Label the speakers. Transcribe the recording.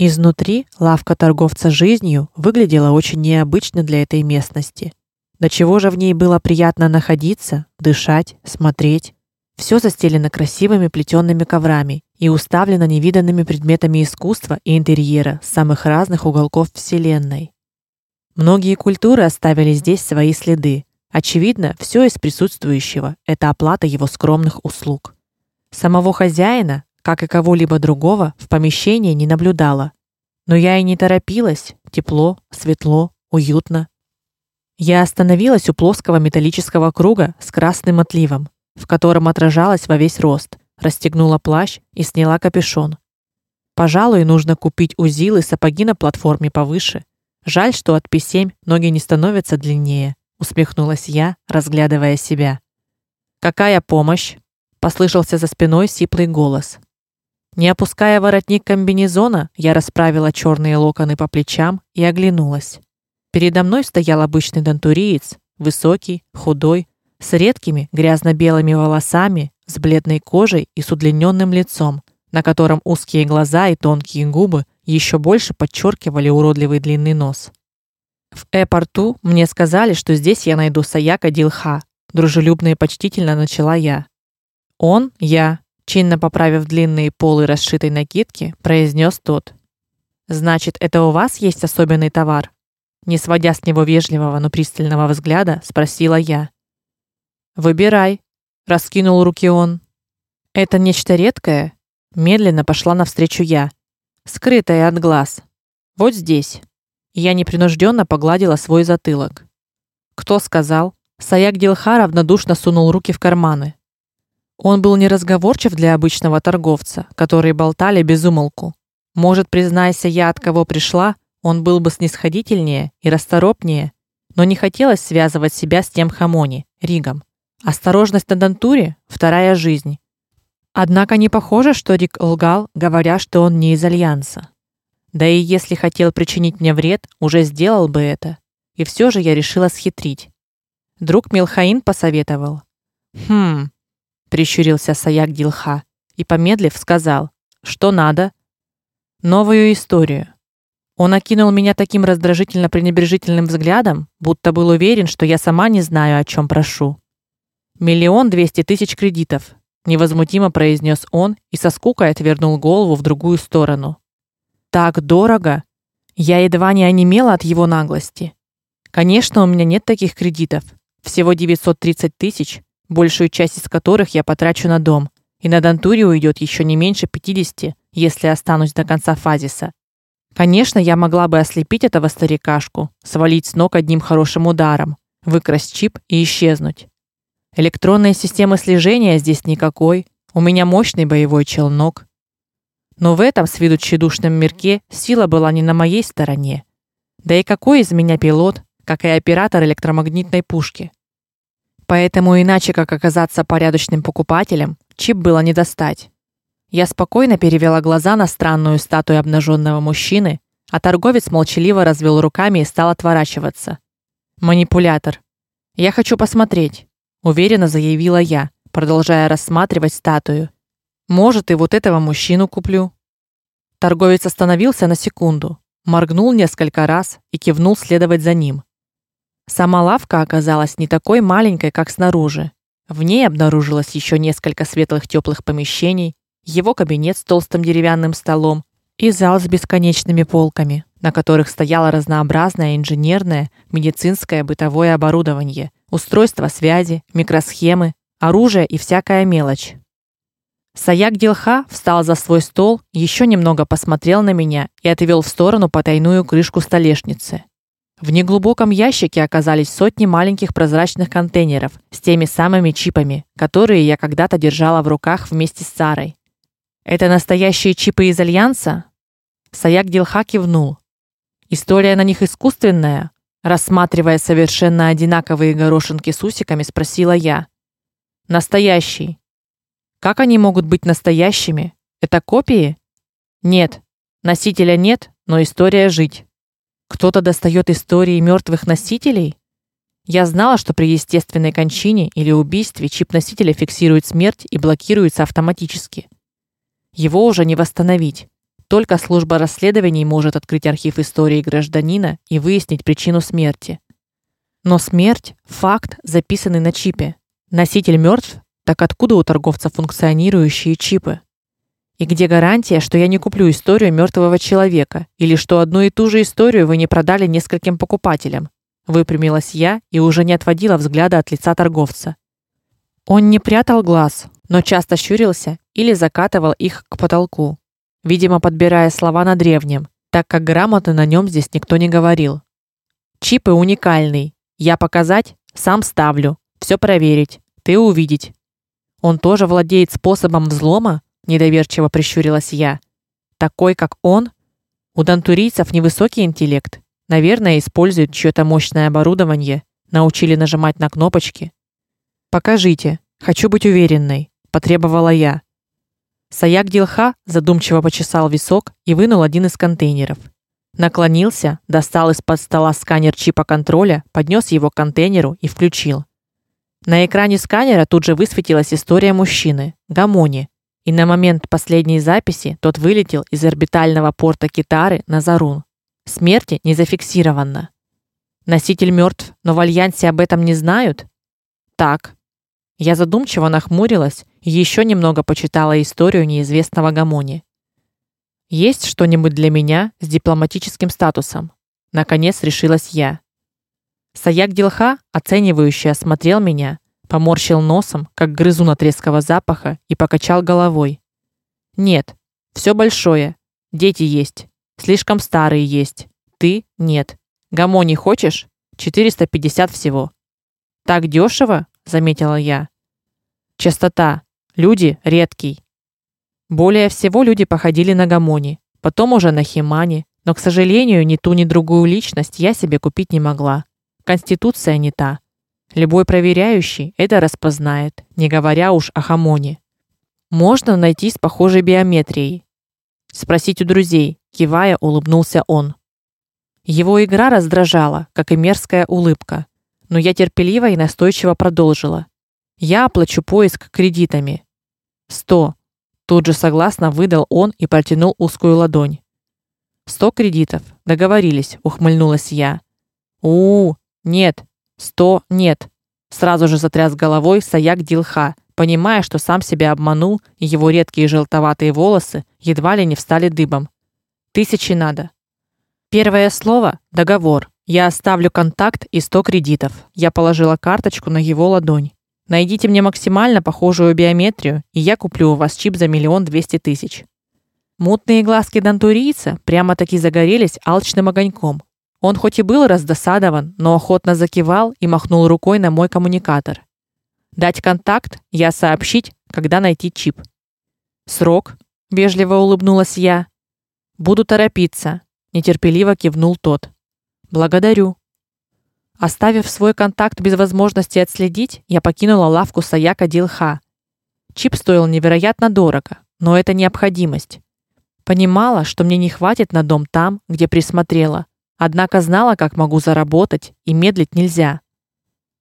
Speaker 1: Изнутри лавка торговца жизнью выглядела очень необычно для этой местности. До чего же в ней было приятно находиться, дышать, смотреть. Все застелено красивыми плетёными коврами и уставлено невиданными предметами искусства и интерьера с самых разных уголков вселенной. Многие культуры оставили здесь свои следы. Очевидно, все из присутствующего это оплата его скромных услуг. Самого хозяина, как и кого-либо другого, в помещении не наблюдала. Но я и не торопилась. Тепло, светло, уютно. Я остановилась у плоского металлического круга с красным отливом, в котором отражалась во весь рост, расстегнула плащ и сняла капюшон. Пожалуй, нужно купить узилы сапоги на платформе повыше. Жаль, что от P7 ноги не становятся длиннее, усмехнулась я, разглядывая себя. Какая помощь? послышался за спиной сиплый голос. Не опуская воротник комбинезона, я расправила черные локоны по плечам и оглянулась. Передо мной стоял обычный дантуриец, высокий, худой, с редкими грязно-белыми волосами, с бледной кожей и с удлиненным лицом, на котором узкие глаза и тонкие губы еще больше подчеркивали уродливый длинный нос. В аэропорту мне сказали, что здесь я найду Саяка Дилха. Дружелюбно и почтительно начала я. Он, я, чинно поправив длинные полы расшитой накидки, произнес тот: "Значит, это у вас есть особенный товар?" Не сводя с него вежливого, но пристального взгляда, спросила я. "Выбирай", раскинул руки он. "Это нечто редкое?" Медленно пошла навстречу я, скрытое от глаз. Вот здесь. Я непринужденно погладила свой затылок. Кто сказал? Саяк Дилхара равнодушно сунул руки в карманы. Он был неразговорчив для обычного торговца, которые болтали без умолку. Может, признайся я, от кого пришла, он был бы снисходительнее и расторопнее, но не хотелось связывать себя с тем Хамони, Ригом. Осторожность на Дантуре вторая жизнь. Однако не похоже, что Рик лгал, говоря, что он не из альянса. Да и если хотел причинить мне вред, уже сделал бы это. И все же я решила схитрить. Друг Милхаин посоветовал. Хм, прищурился Саяк Дилха и помедлив сказал: "Что надо?" "Новую историю". Он окинул меня таким раздражительно пренебрежительным взглядом, будто был уверен, что я сама не знаю, о чем прошу. Миллион двести тысяч кредитов, невозмутимо произнес он и со скукой отвернул голову в другую сторону. Так дорого. Я едва не онемела от его наглости. Конечно, у меня нет таких кредитов. Всего 930 тысяч, большую часть из которых я потрачу на дом, и на Дантуре уйдет еще не меньше 50, если останусь до конца фазиса. Конечно, я могла бы ослепить этого старикашку, свалить с ног одним хорошим ударом, выкрасть чип и исчезнуть. Электронной системы слежения здесь никакой. У меня мощный боевой челнок. Но в этом с виду тщедушном мирке сила была не на моей стороне. Да и какой из меня пилот, как и оператор электромагнитной пушки? Поэтому иначе как оказаться порядочным покупателем, чип было не достать. Я спокойно перевела глаза на странную статую обнаженного мужчины, а торговец молчаливо развел руками и стал отворачиваться. Манипулятор. Я хочу посмотреть, уверенно заявила я, продолжая рассматривать статую. Может, и вот этого мужчину куплю. Торговец остановился на секунду, моргнул несколько раз и кивнул следовать за ним. Сама лавка оказалась не такой маленькой, как снаружи. В ней обнаружилось еще несколько светлых теплых помещений, его кабинет с толстым деревянным столом и зал с бесконечными полками, на которых стояло разнообразное инженерное, медицинское, бытовое оборудование, устройства связи, микросхемы, оружие и всякая мелочь. Саяк Дилха встал за свой стол, еще немного посмотрел на меня и отвел в сторону потайную крышку столешницы. В неглубоком ящике оказались сотни маленьких прозрачных контейнеров с теми самыми чипами, которые я когда-то держала в руках вместе с Сарой. Это настоящие чипы из альянса? Саяк Дилха кивнул. История на них искусственная, рассматривая совершенно одинаковые горошинки с усиками, спросила я. Настоящий. Как они могут быть настоящими? Это копии? Нет. Носителя нет, но история жить. Кто-то достает истории мертвых носителей? Я знала, что при естественной кончине или убийстве чип носителя фиксирует смерть и блокируется автоматически. Его уже не восстановить. Только служба расследований может открыть архив истории гражданина и выяснить причину смерти. Но смерть факт, записанный на чипе. Носитель мертв, так откуда у торговца функционирующие чипы? И где гарантия, что я не куплю историю мертвого человека или что одну и ту же историю вы не продали нескольким покупателям? Выпрямилась я и уже не отводила взгляда от лица торговца. Он не прятал глаз, но часто щурился или закатывал их к потолку, видимо, подбирая слова на древнем, так как грамотно на нем здесь никто не говорил. Чипы уникальный. Я показать, сам ставлю. все проверить, ты увидеть. Он тоже владеет способом взлома? Недоверчиво прищурилась я. Такой, как он? У дантурийцев невысокий интеллект. Наверное, используют чьё-то мощное оборудование, научили нажимать на кнопочки. Покажите, хочу быть уверенной, потребовала я. Саяк Дилха задумчиво почесал висок и вынул один из контейнеров. Наклонился, достал из-под стола сканер чипа контроля, поднес его к контейнеру и включил. На экране сканера тут же высветилась история мужчины, Гамони, и на момент последней записи тот вылетел из орбитального порта Китары на Зарун. Смерти не зафиксировано. Носитель мертв, но в альянсе об этом не знают? Так. Я задумчиво нахмурилась и еще немного почитала историю неизвестного Гамони. Есть что-нибудь для меня с дипломатическим статусом? Наконец решилась я. Саяк Дилха, оценивающе осмотрел меня, поморщил носом, как грызун от резкого запаха, и покачал головой. Нет, все большое. Дети есть. Слишком старые есть. Ты нет. Гамони хочешь? 450 всего. Так дешево, заметила я. Частота. Люди редкий. Более всего люди походили на Гамони, потом уже на Химани, но, к сожалению, ни ту, ни другую личность я себе купить не могла. Конституция не та. Любой проверяющий это распознает, не говоря уж о Хамоне. Можно найти с похожей биометрией. Спросить у друзей, кивая, улыбнулся он. Его игра раздражала, как и мерзкая улыбка, но я терпеливо и настойчиво продолжила. Я оплачу поиск кредитами. Сто. Тут же согласно выдал он и протянул узкую ладонь. Сто кредитов. Договорились, ухмыльнулась я. У, -у нет. Сто нет. Сразу же затряс головой Саяк Дилха, понимая, что сам себя обманул, и его редкие желтоватые волосы едва ли не встали дыбом. Тысячи надо. Первое слово договор. Я оставлю контакт и сто кредитов. Я положила карточку на его ладонь. Найдите мне максимально похожую биометрию, и я куплю у вас чип за миллион двести тысяч. Мутные глазки дантурийца прямо-таки загорелись алчным огоньком. Он хоть и был раздосадован, но охотно закивал и махнул рукой на мой коммуникатор. Дать контакт, я сообщить, когда найти чип. Срок, вежливо улыбнулась я. Буду торопиться, нетерпеливо кивнул тот. Благодарю. Оставив свой контакт без возможности отследить, я покинула лавку Саяка Дилха. Чип стоил невероятно дорого, но это необходимость. Понимала, что мне не хватит на дом там, где присмотрела. Однако знала, как могу заработать, и медлить нельзя.